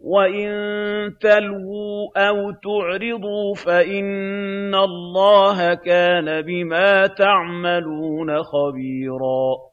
وَإِن تَلْوُوا أَوْ تُعْرِضُوا فَإِنَّ اللَّهَ كَانَ بِمَا تَعْمَلُونَ خَبِيرًا